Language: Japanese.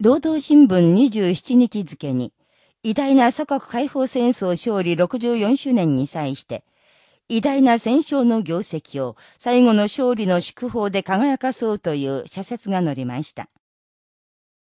労働新聞27日付に、偉大な祖国解放戦争勝利64周年に際して、偉大な戦勝の業績を最後の勝利の祝報で輝かそうという社説が載りました。